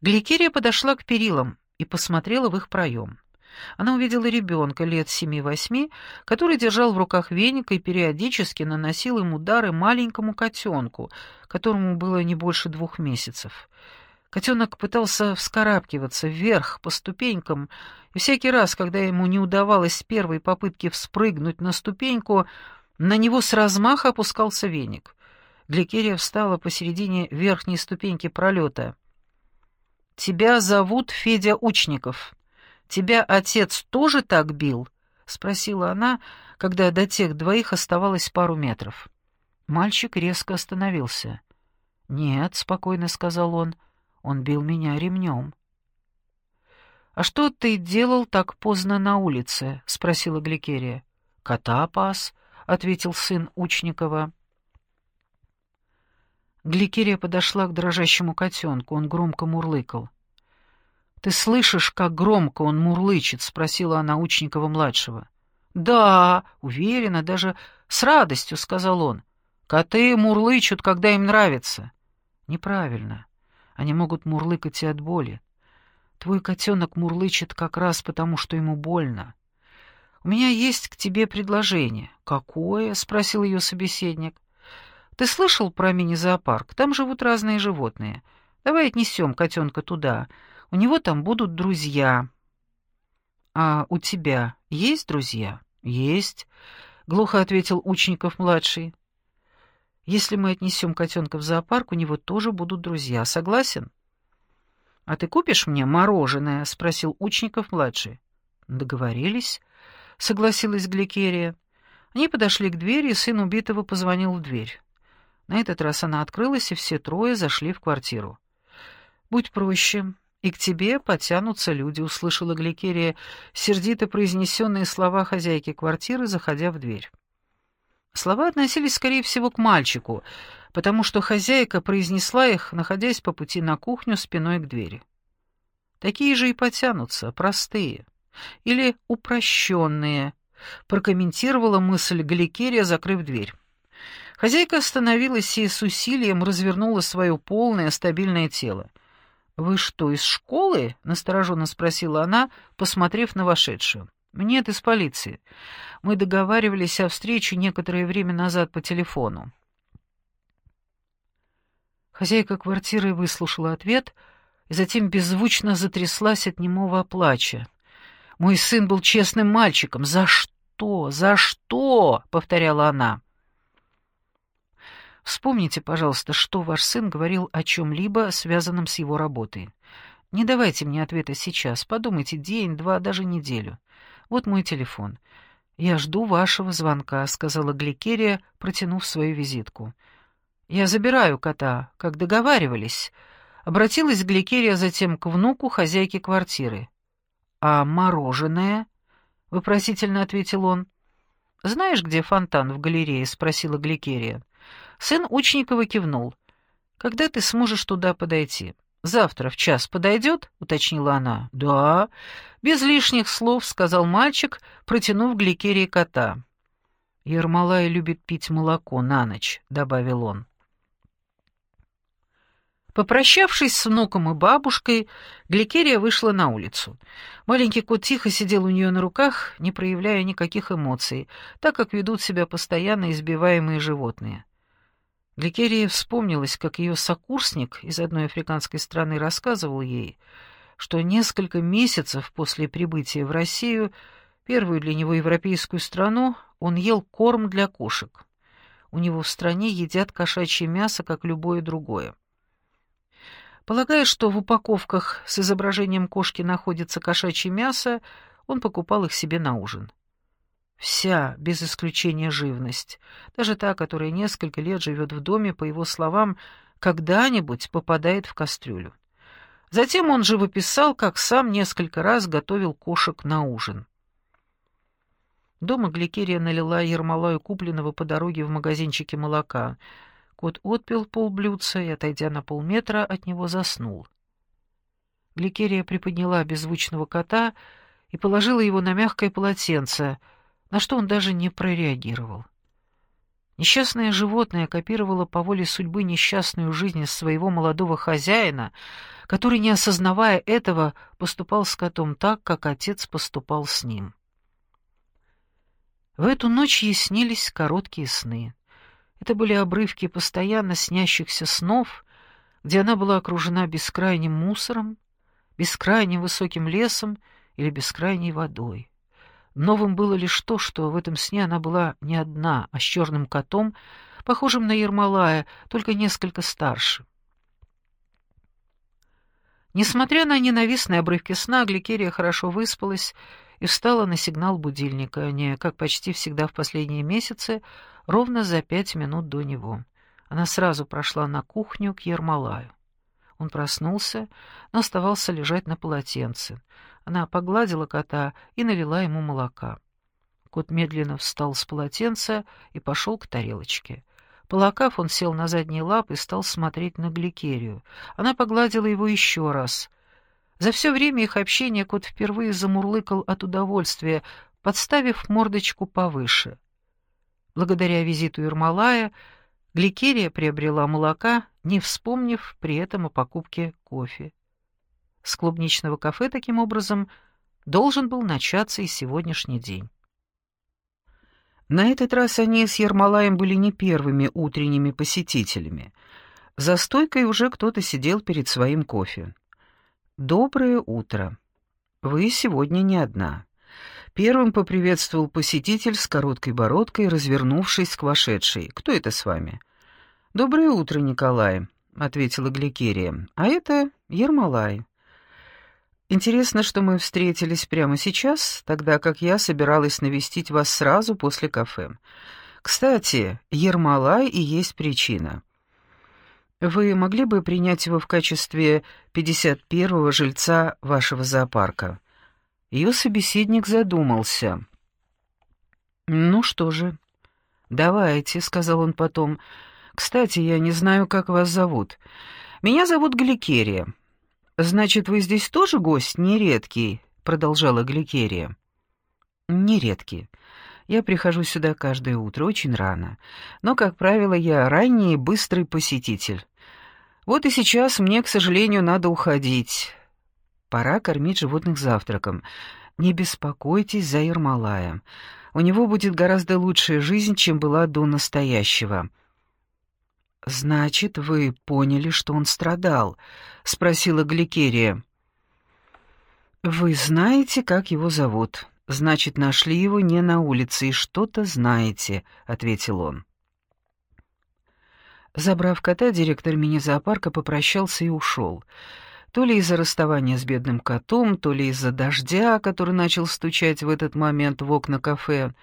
Гликерия подошла к перилам и посмотрела в их проем. Она увидела ребенка лет семи-восьми, который держал в руках веник и периодически наносил им удары маленькому котенку, которому было не больше двух месяцев. Котенок пытался вскарабкиваться вверх по ступенькам, и всякий раз, когда ему не удавалось с первой попытки вспрыгнуть на ступеньку, на него с размаха опускался веник. Гликерия встала посередине верхней ступеньки пролета. «Тебя зовут Федя Учников. Тебя отец тоже так бил?» — спросила она, когда до тех двоих оставалось пару метров. Мальчик резко остановился. «Нет», — спокойно сказал он, — он бил меня ремнем. «А что ты делал так поздно на улице?» — спросила Гликерия. «Кота пас», — ответил сын Учникова. Гликерия подошла к дрожащему котенку, он громко мурлыкал. «Ты слышишь, как громко он мурлычет?» — спросила она Учникова-младшего. «Да, уверенно, даже с радостью», — сказал он. «Коты мурлычут, когда им нравится». «Неправильно. Они могут мурлыкать и от боли. Твой котенок мурлычет как раз потому, что ему больно. У меня есть к тебе предложение. Какое? спросил ее собеседник. Ты слышал про мини-зоопарк? Там живут разные животные. Давай отнесем котенка туда. У него там будут друзья. А у тебя есть друзья? Есть, глухо ответил Учников младший. Если мы отнесем котенка в зоопарк, у него тоже будут друзья. Согласен? А ты купишь мне мороженое? спросил Учников-младший. Договорились, согласилась Гликерия. Они подошли к двери, и сын убитого позвонил в дверь. На этот раз она открылась, и все трое зашли в квартиру. «Будь проще, и к тебе потянутся люди», — услышала Гликерия сердито произнесенные слова хозяйки квартиры, заходя в дверь. Слова относились, скорее всего, к мальчику, потому что хозяйка произнесла их, находясь по пути на кухню спиной к двери. Такие же и потянутся, простые. Или упрощенные, прокомментировала мысль Галикерия, закрыв дверь. Хозяйка остановилась и с усилием развернула свое полное стабильное тело. «Вы что, из школы?» — настороженно спросила она, посмотрев на вошедшую. «Нет, из полиции. Мы договаривались о встрече некоторое время назад по телефону». Хозяйка квартиры выслушала ответ и затем беззвучно затряслась от немого плача. «Мой сын был честным мальчиком. За что? За что?» — повторяла она. Вспомните, пожалуйста, что ваш сын говорил о чем-либо, связанном с его работой. Не давайте мне ответа сейчас, подумайте день, два, даже неделю. Вот мой телефон. Я жду вашего звонка», — сказала Гликерия, протянув свою визитку. «Я забираю кота, как договаривались», — обратилась Гликерия затем к внуку хозяйки квартиры. «А мороженое?» — вопросительно ответил он. «Знаешь, где фонтан в галерее?» — спросила Гликерия. Сын Учникова кивнул. «Когда ты сможешь туда подойти?» «Завтра в час подойдет?» — уточнила она. «Да». Без лишних слов сказал мальчик, протянув гликерии кота. «Ермолай любит пить молоко на ночь», — добавил он. Попрощавшись с внуком и бабушкой, Гликерия вышла на улицу. Маленький кот тихо сидел у нее на руках, не проявляя никаких эмоций, так как ведут себя постоянно избиваемые животные. Гликерии вспомнилось, как ее сокурсник из одной африканской страны рассказывал ей, что несколько месяцев после прибытия в Россию, первую для него европейскую страну, он ел корм для кошек. У него в стране едят кошачье мясо, как любое другое. Полагая, что в упаковках с изображением кошки находится кошачье мясо, он покупал их себе на ужин. Вся, без исключения живность, даже та, которая несколько лет живет в доме, по его словам, когда-нибудь попадает в кастрюлю. Затем он живописал, как сам несколько раз готовил кошек на ужин. Дома Гликерия налила Ермолаю купленного по дороге в магазинчике молока. Кот отпил полблюдца и, отойдя на полметра, от него заснул. Гликерия приподняла беззвучного кота и положила его на мягкое полотенце — на что он даже не прореагировал. Несчастное животное копировало по воле судьбы несчастную жизнь своего молодого хозяина, который, не осознавая этого, поступал с котом так, как отец поступал с ним. В эту ночь ей снились короткие сны. Это были обрывки постоянно снящихся снов, где она была окружена бескрайним мусором, бескрайним высоким лесом или бескрайней водой. Новым было лишь то, что в этом сне она была не одна, а с черным котом, похожим на Ермолая, только несколько старше. Несмотря на ненавистные обрывки сна, Гликерия хорошо выспалась и встала на сигнал будильника, а не, как почти всегда в последние месяцы, ровно за пять минут до него. Она сразу прошла на кухню к Ермолаю. Он проснулся, но оставался лежать на полотенце. Она погладила кота и налила ему молока. Кот медленно встал с полотенца и пошел к тарелочке. Полакав, он сел на задние лапы и стал смотреть на Гликерию. Она погладила его еще раз. За все время их общения кот впервые замурлыкал от удовольствия, подставив мордочку повыше. Благодаря визиту Ермолая Гликерия приобрела молока, не вспомнив при этом о покупке кофе. С клубничного кафе, таким образом, должен был начаться и сегодняшний день. На этот раз они с Ермолаем были не первыми утренними посетителями. За стойкой уже кто-то сидел перед своим кофе. «Доброе утро. Вы сегодня не одна». Первым поприветствовал посетитель с короткой бородкой, развернувшись к вошедшей. «Кто это с вами?» «Доброе утро, Николай», — ответила Гликерия. «А это Ермолай. Интересно, что мы встретились прямо сейчас, тогда как я собиралась навестить вас сразу после кафе. Кстати, Ермолай и есть причина. Вы могли бы принять его в качестве 51-го жильца вашего зоопарка?» Ее собеседник задумался. «Ну что же, давайте», — сказал он потом. «Кстати, я не знаю, как вас зовут. Меня зовут Гликерия». «Значит, вы здесь тоже гость нередкий?» — продолжала Гликерия. «Нередкий. Я прихожу сюда каждое утро, очень рано. Но, как правило, я ранний и быстрый посетитель. Вот и сейчас мне, к сожалению, надо уходить. Пора кормить животных завтраком. Не беспокойтесь за Ермолая. У него будет гораздо лучшая жизнь, чем была до настоящего». «Значит, вы поняли, что он страдал?» — спросила Гликерия. «Вы знаете, как его зовут. Значит, нашли его не на улице и что-то знаете», — ответил он. Забрав кота, директор мини-зоопарка попрощался и ушел. То ли из-за расставания с бедным котом, то ли из-за дождя, который начал стучать в этот момент в окна кафе,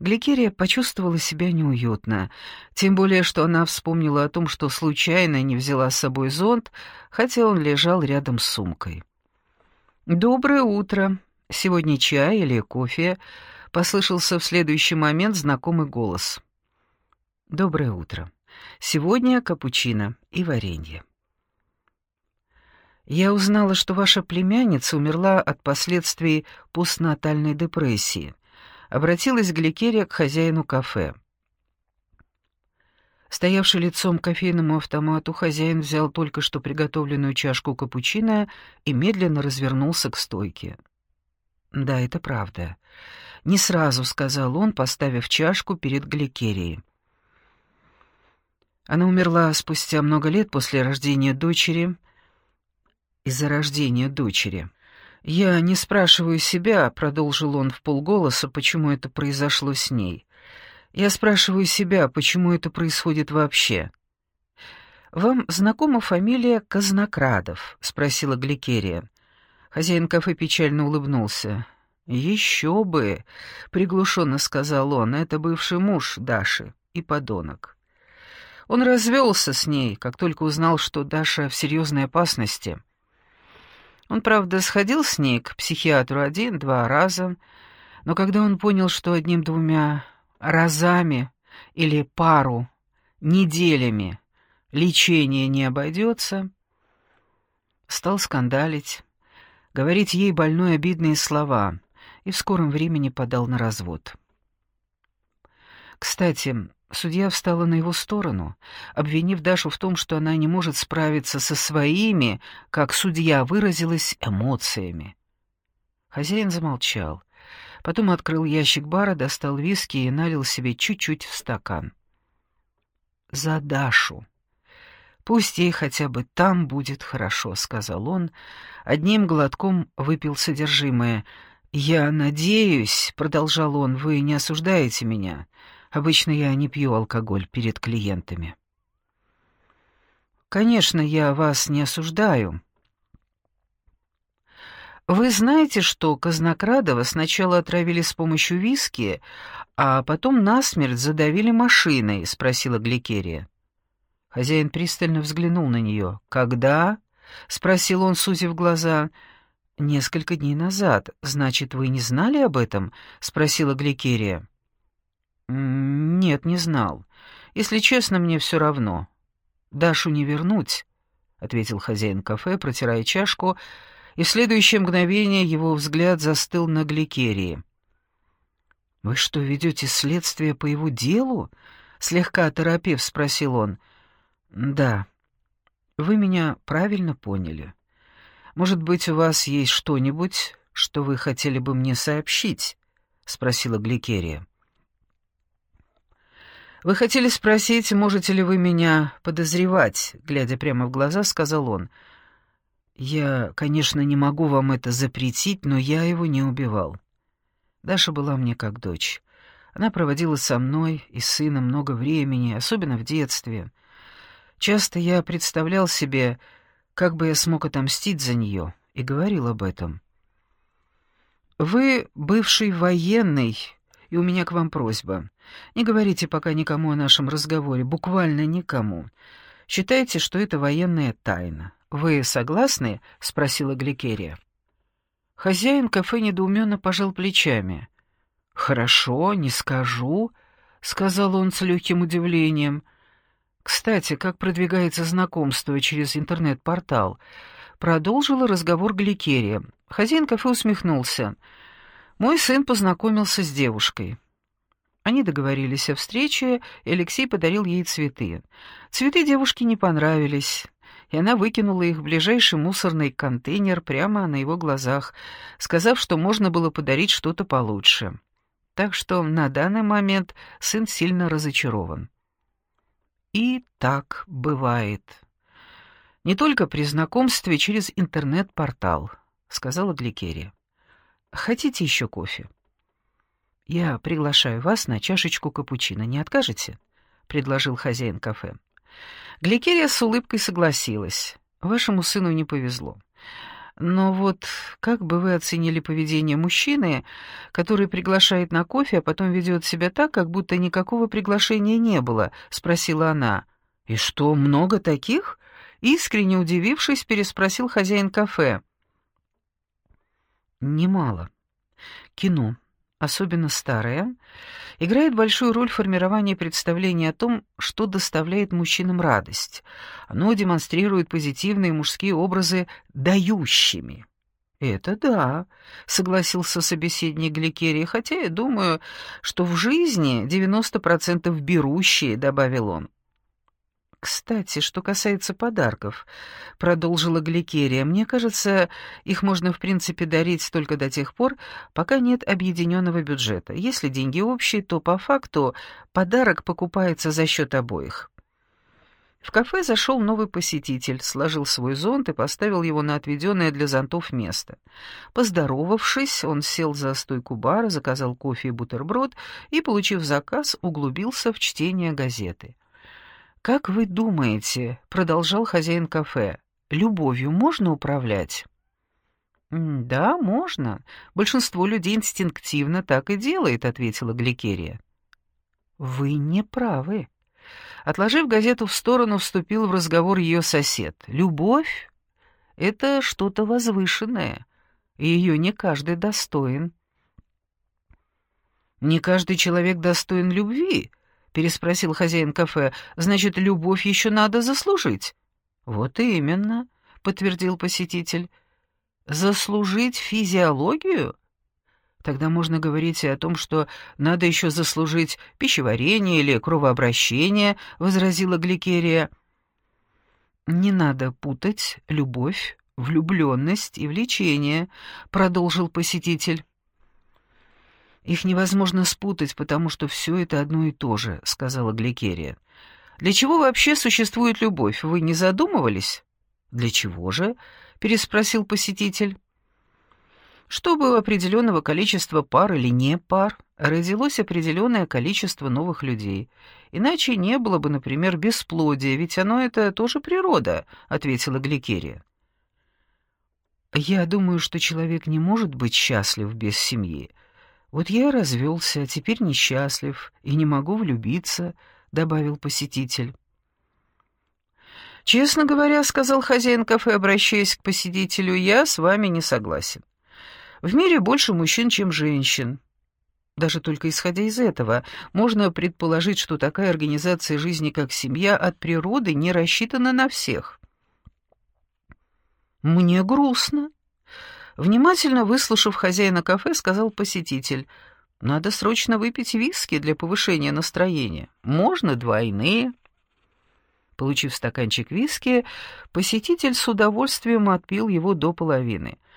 Гликерия почувствовала себя неуютно, тем более, что она вспомнила о том, что случайно не взяла с собой зонт, хотя он лежал рядом с сумкой. «Доброе утро. Сегодня чай или кофе?» — послышался в следующий момент знакомый голос. «Доброе утро. Сегодня капучино и варенье». Я узнала, что ваша племянница умерла от последствий постнатальной депрессии. Обратилась Гликерия к хозяину кафе. Стоявший лицом к кофейному автомату, хозяин взял только что приготовленную чашку капучино и медленно развернулся к стойке. «Да, это правда. Не сразу», — сказал он, поставив чашку перед Гликерией. Она умерла спустя много лет после рождения дочери — из-за рождения дочери. «Я не спрашиваю себя», — продолжил он в полголоса, — «почему это произошло с ней. Я спрашиваю себя, почему это происходит вообще». «Вам знакома фамилия Казнокрадов?» — спросила Гликерия. Хозяин кафе печально улыбнулся. «Еще бы!» — приглушенно сказал он. «Это бывший муж Даши и подонок». Он развелся с ней, как только узнал, что Даша в серьезной опасности — он, правда, сходил с ней к психиатру один-два раза, но когда он понял, что одним-двумя разами или пару неделями лечение не обойдется, стал скандалить, говорить ей больной обидные слова и в скором времени подал на развод. Кстати, Судья встала на его сторону, обвинив Дашу в том, что она не может справиться со своими, как судья выразилась, эмоциями. Хозяин замолчал. Потом открыл ящик бара, достал виски и налил себе чуть-чуть в стакан. «За Дашу!» «Пусть ей хотя бы там будет хорошо», — сказал он. Одним глотком выпил содержимое. «Я надеюсь», — продолжал он, — «вы не осуждаете меня. Обычно я не пью алкоголь перед клиентами». «Конечно, я вас не осуждаю», «Вы знаете, что Казнокрадова сначала отравили с помощью виски, а потом насмерть задавили машиной?» — спросила Гликерия. Хозяин пристально взглянул на нее. «Когда?» — спросил он, сузив глаза. «Несколько дней назад. Значит, вы не знали об этом?» — спросила Гликерия. «Нет, не знал. Если честно, мне все равно. Дашу не вернуть», — ответил хозяин кафе, протирая чашку, — и в следующее мгновение его взгляд застыл на Гликерии. «Вы что, ведете следствие по его делу?» — слегка оторопев спросил он. «Да. Вы меня правильно поняли. Может быть, у вас есть что-нибудь, что вы хотели бы мне сообщить?» — спросила Гликерия. «Вы хотели спросить, можете ли вы меня подозревать?» — глядя прямо в глаза, сказал он. Я, конечно, не могу вам это запретить, но я его не убивал. Даша была мне как дочь. Она проводила со мной и сыном много времени, особенно в детстве. Часто я представлял себе, как бы я смог отомстить за нее, и говорил об этом. «Вы бывший военный, и у меня к вам просьба. Не говорите пока никому о нашем разговоре, буквально никому. Считайте, что это военная тайна. «Вы согласны?» — спросила Гликерия. Хозяин кафе недоуменно пожал плечами. «Хорошо, не скажу», — сказал он с легким удивлением. «Кстати, как продвигается знакомство через интернет-портал?» Продолжила разговор Гликерия. Хозяин кафе усмехнулся. «Мой сын познакомился с девушкой». Они договорились о встрече, и Алексей подарил ей цветы. Цветы девушке не понравились и она выкинула их в ближайший мусорный контейнер прямо на его глазах, сказав, что можно было подарить что-то получше. Так что на данный момент сын сильно разочарован. И так бывает. Не только при знакомстве через интернет-портал, сказала Гликерия. Хотите еще кофе? Я приглашаю вас на чашечку капучино, не откажете? предложил хозяин кафе. Гликерия с улыбкой согласилась. Вашему сыну не повезло. Но вот как бы вы оценили поведение мужчины, который приглашает на кофе, а потом ведет себя так, как будто никакого приглашения не было, спросила она. И что, много таких? Искренне удивившись, переспросил хозяин кафе. Немало. Кино особенно старая, играет большую роль в формировании представления о том, что доставляет мужчинам радость. Оно демонстрирует позитивные мужские образы дающими. «Это да», — согласился собеседник Гликерии, «хотя я думаю, что в жизни 90% берущие», — добавил он. «Кстати, что касается подарков», — продолжила Гликерия, «мне кажется, их можно в принципе дарить только до тех пор, пока нет объединенного бюджета. Если деньги общие, то по факту подарок покупается за счет обоих». В кафе зашел новый посетитель, сложил свой зонт и поставил его на отведенное для зонтов место. Поздоровавшись, он сел за стойку бара, заказал кофе и бутерброд и, получив заказ, углубился в чтение газеты. «Как вы думаете, — продолжал хозяин кафе, — любовью можно управлять?» «Да, можно. Большинство людей инстинктивно так и делает», — ответила Гликерия. «Вы не правы». Отложив газету в сторону, вступил в разговор ее сосед. «Любовь — это что-то возвышенное, и ее не каждый достоин». «Не каждый человек достоин любви», — переспросил хозяин кафе. «Значит, любовь еще надо заслужить?» «Вот именно», — подтвердил посетитель. «Заслужить физиологию?» Тогда можно говорить и о том, что надо еще заслужить пищеварение или кровообращение, — возразила Гликерия. «Не надо путать любовь, влюбленность и влечение», — продолжил посетитель. «Их невозможно спутать, потому что все это одно и то же», — сказала Гликерия. «Для чего вообще существует любовь, вы не задумывались?» «Для чего же?» — переспросил посетитель чтобы у определенного количества пар или не пар родилось определенное количество новых людей. Иначе не было бы, например, бесплодия, ведь оно это тоже природа, ответила Гликерия. Я думаю, что человек не может быть счастлив без семьи. Вот я развелся, теперь несчастлив и не могу влюбиться, добавил посетитель. Честно говоря, сказал хозяин кафе, обращаясь к посетителю, я с вами не согласен. В мире больше мужчин, чем женщин. Даже только исходя из этого, можно предположить, что такая организация жизни, как семья, от природы не рассчитана на всех. «Мне грустно». Внимательно выслушав хозяина кафе, сказал посетитель, «Надо срочно выпить виски для повышения настроения. Можно двойные». Получив стаканчик виски, посетитель с удовольствием отпил его до половины –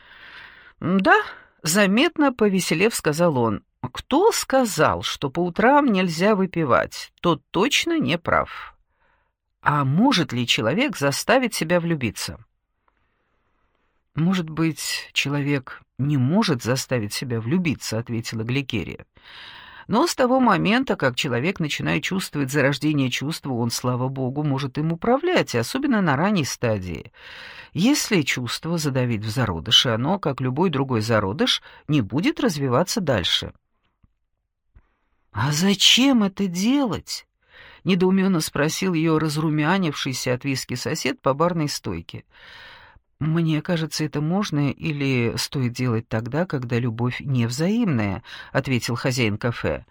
«Да», — заметно повеселев сказал он, — «кто сказал, что по утрам нельзя выпивать, тот точно не прав». «А может ли человек заставить себя влюбиться?» «Может быть, человек не может заставить себя влюбиться», — ответила Гликерия. Но с того момента, как человек начинает чувствовать зарождение чувства, он, слава богу, может им управлять, особенно на ранней стадии. Если чувство задавить в зародыше, оно, как любой другой зародыш, не будет развиваться дальше. «А зачем это делать?» — недоуменно спросил ее разрумянившийся от виски сосед по барной стойке. «Мне кажется, это можно или стоит делать тогда, когда любовь невзаимная», — ответил хозяин кафе.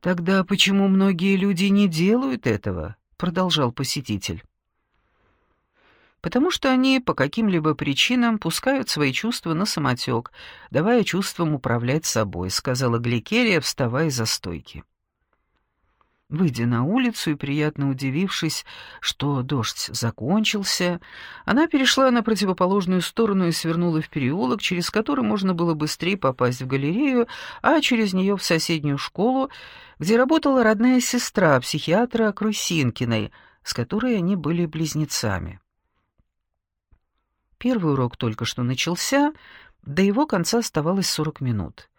«Тогда почему многие люди не делают этого?» — продолжал посетитель. «Потому что они по каким-либо причинам пускают свои чувства на самотек, давая чувствам управлять собой», — сказала Гликерия, вставая за стойки. Выйдя на улицу и приятно удивившись, что дождь закончился, она перешла на противоположную сторону и свернула в переулок, через который можно было быстрее попасть в галерею, а через нее в соседнюю школу, где работала родная сестра психиатра Крусинкиной, с которой они были близнецами. Первый урок только что начался, до его конца оставалось сорок минут.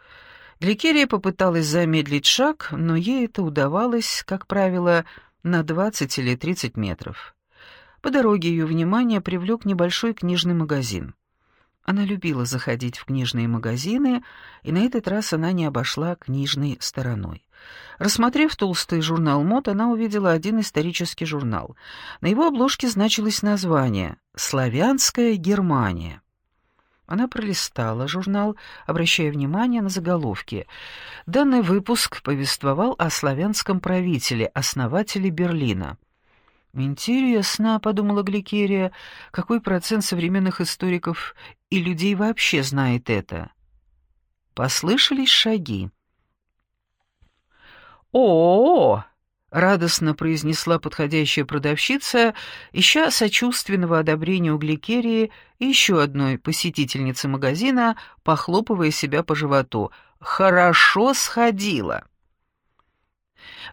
Гликерия попыталась замедлить шаг, но ей это удавалось, как правило, на 20 или 30 метров. По дороге ее внимание привлек небольшой книжный магазин. Она любила заходить в книжные магазины, и на этот раз она не обошла книжной стороной. Рассмотрев толстый журнал «Мод», она увидела один исторический журнал. На его обложке значилось название «Славянская Германия». Она пролистала журнал, обращая внимание на заголовки. Данный выпуск повествовал о славянском правителе, основателе Берлина. «Интересно», — подумала Гликерия, — «какой процент современных историков и людей вообще знает это?» Послышались шаги. «О-о-о!» Радостно произнесла подходящая продавщица, ища сочувственного одобрения у Гликерии и еще одной посетительницы магазина, похлопывая себя по животу. «Хорошо сходила!»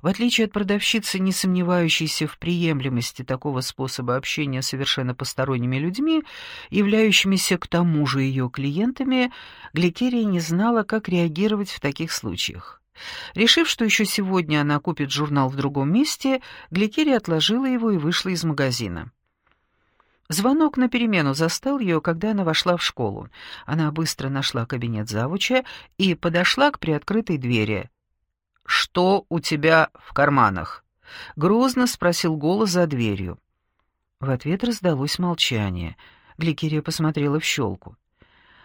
В отличие от продавщицы, не сомневающейся в приемлемости такого способа общения совершенно посторонними людьми, являющимися к тому же ее клиентами, Гликерия не знала, как реагировать в таких случаях. Решив, что еще сегодня она купит журнал в другом месте, Гликерия отложила его и вышла из магазина. Звонок на перемену застал ее, когда она вошла в школу. Она быстро нашла кабинет завуча и подошла к приоткрытой двери. «Что у тебя в карманах?» — грозно спросил голос за дверью. В ответ раздалось молчание. Гликерия посмотрела в щелку.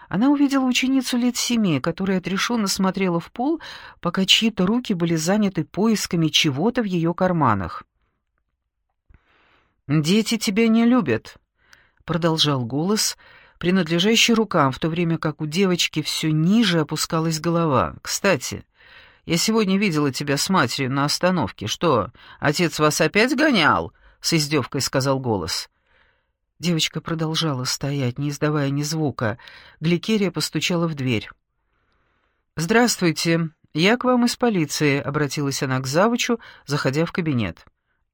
Она увидела ученицу лет семи, которая отрешенно смотрела в пол, пока чьи-то руки были заняты поисками чего-то в ее карманах. «Дети тебя не любят», — продолжал голос, принадлежащий рукам, в то время как у девочки все ниже опускалась голова. «Кстати, я сегодня видела тебя с матерью на остановке. Что, отец вас опять гонял?» — с издевкой сказал голос. Девочка продолжала стоять, не издавая ни звука. Гликерия постучала в дверь. «Здравствуйте, я к вам из полиции», — обратилась она к завучу, заходя в кабинет.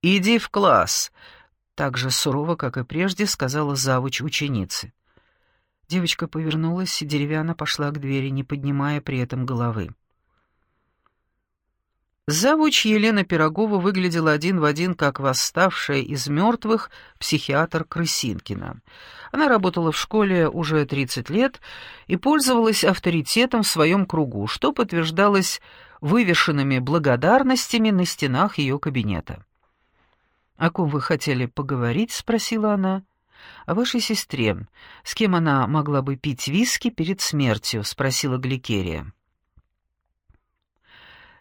«Иди в класс», — так же сурово, как и прежде, сказала завуч ученицы. Девочка повернулась, и деревянно пошла к двери, не поднимая при этом головы. Завуч Елена Пирогова выглядела один в один, как восставшая из мертвых психиатр Крысинкина. Она работала в школе уже 30 лет и пользовалась авторитетом в своем кругу, что подтверждалось вывешенными благодарностями на стенах ее кабинета. «О ком вы хотели поговорить?» — спросила она. «О вашей сестре. С кем она могла бы пить виски перед смертью?» — спросила Гликерия.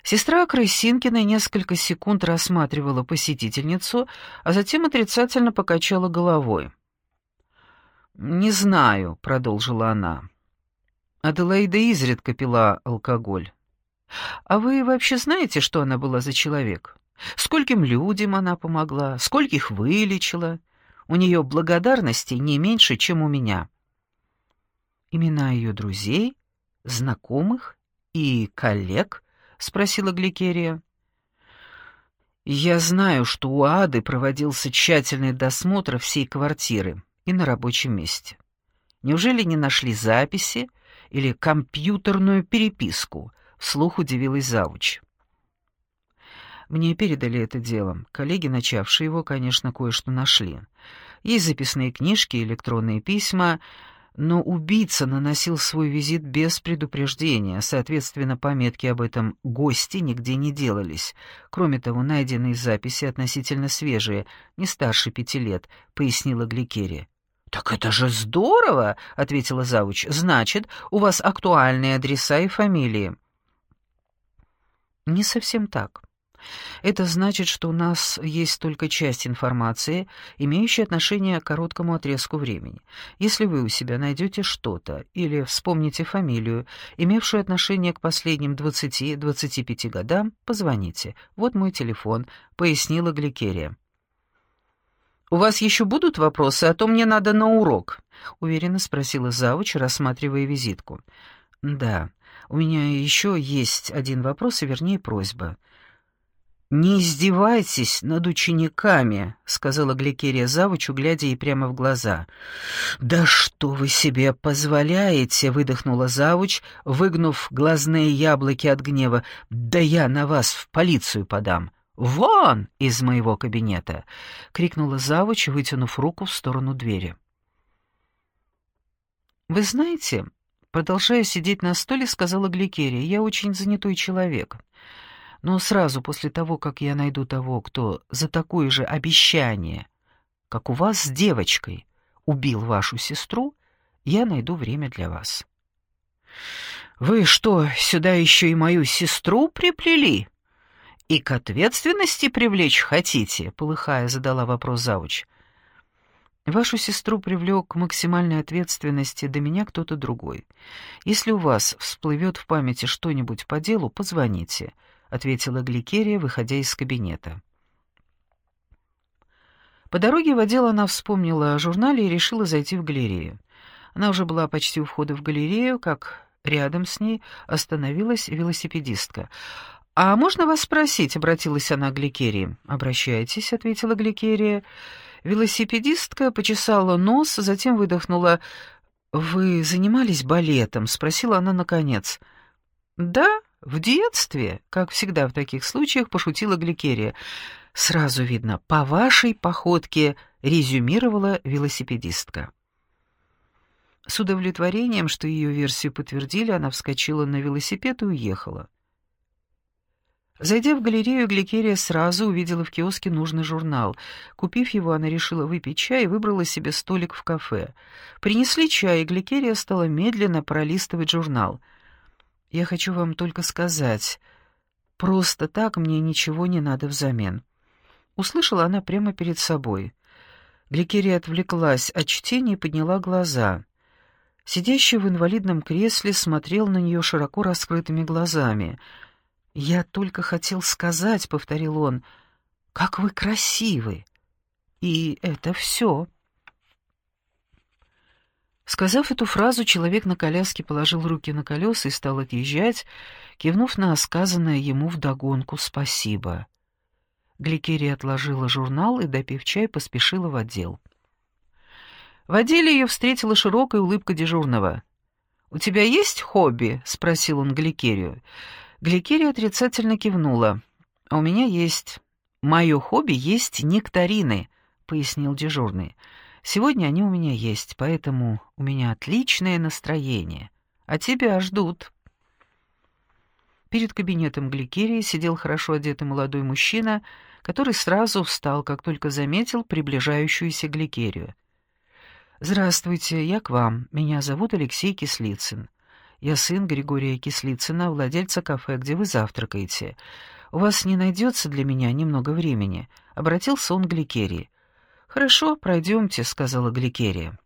Сестра Крысинкина несколько секунд рассматривала посетительницу, а затем отрицательно покачала головой. «Не знаю», — продолжила она. Аделаида изредка пила алкоголь. «А вы вообще знаете, что она была за человек? Скольким людям она помогла, скольких вылечила?» У нее благодарности не меньше, чем у меня. Имена ее друзей, знакомых и коллег? Спросила Гликерия. Я знаю, что у Ады проводился тщательный досмотр всей квартиры и на рабочем месте. Неужели не нашли записи или компьютерную переписку? Вслух удивилась завуч. Мне передали это дело. Коллеги, начавшие его, конечно, кое-что нашли. Есть записные книжки, электронные письма, но убийца наносил свой визит без предупреждения, соответственно, пометки об этом гости нигде не делались. Кроме того, найденные записи относительно свежие, не старше пяти лет, пояснила Гликерия. «Так это же здорово!» — ответила Завуч. «Значит, у вас актуальные адреса и фамилии». «Не совсем так. Это значит, что у нас есть только часть информации, имеющая отношение к короткому отрезку времени. Если вы у себя найдете что-то или вспомните фамилию, имевшую отношение к последним 20-25 годам, позвоните. Вот мой телефон», — пояснила Гликерия. «У вас еще будут вопросы, а то мне надо на урок», — уверенно спросила завуч, рассматривая визитку. «Да, у меня еще есть один вопрос, и вернее просьба». «Не издевайтесь над учениками», — сказала Гликерия завучу, глядя ей прямо в глаза. «Да что вы себе позволяете?» — выдохнула завуч, выгнув глазные яблоки от гнева. «Да я на вас в полицию подам!» «Вон из моего кабинета!» — крикнула завуч, вытянув руку в сторону двери. «Вы знаете...» — продолжая сидеть на стуле, сказала Гликерия, — «я очень занятой человек». Но сразу после того, как я найду того, кто за такое же обещание, как у вас с девочкой, убил вашу сестру, я найду время для вас. Вы что, сюда еще и мою сестру приплели? И к ответственности привлечь хотите? Полыхая, задала вопрос завуч. Вашу сестру привлек к максимальной ответственности до меня кто-то другой. Если у вас всплывет в памяти что-нибудь по делу, позвоните. — ответила Гликерия, выходя из кабинета. По дороге в отдел она вспомнила о журнале и решила зайти в галерею. Она уже была почти у входа в галерею, как рядом с ней остановилась велосипедистка. «А можно вас спросить?» — обратилась она к Гликерии. «Обращайтесь», — ответила Гликерия. Велосипедистка почесала нос, затем выдохнула. «Вы занимались балетом?» — спросила она наконец. «Да», «В детстве, как всегда в таких случаях, пошутила Гликерия. Сразу видно, по вашей походке резюмировала велосипедистка. С удовлетворением, что ее версию подтвердили, она вскочила на велосипед и уехала. Зайдя в галерею, Гликерия сразу увидела в киоске нужный журнал. Купив его, она решила выпить чай и выбрала себе столик в кафе. Принесли чай, и Гликерия стала медленно пролистывать журнал — я хочу вам только сказать, просто так мне ничего не надо взамен. Услышала она прямо перед собой. Гликерия отвлеклась от чтения и подняла глаза. Сидящий в инвалидном кресле смотрел на нее широко раскрытыми глазами. «Я только хотел сказать», — повторил он, — «как вы красивы!» «И это все». Сказав эту фразу, человек на коляске положил руки на колеса и стал отъезжать, кивнув на сказанное ему вдогонку «спасибо». Гликерия отложила журнал и, допив чай, поспешила в отдел. В отделе ее встретила широкая улыбка дежурного. «У тебя есть хобби?» — спросил он Гликерию. Гликерия отрицательно кивнула. «А у меня есть. Мое хобби есть нектарины», — пояснил дежурный. Сегодня они у меня есть, поэтому у меня отличное настроение. А тебя ждут». Перед кабинетом Гликерии сидел хорошо одетый молодой мужчина, который сразу встал, как только заметил приближающуюся Гликерию. «Здравствуйте, я к вам. Меня зовут Алексей Кислицын. Я сын Григория Кислицына, владельца кафе, где вы завтракаете. У вас не найдется для меня немного времени?» — обратился он к Гликерии. «Хорошо, пройдемте», — сказала Гликерия.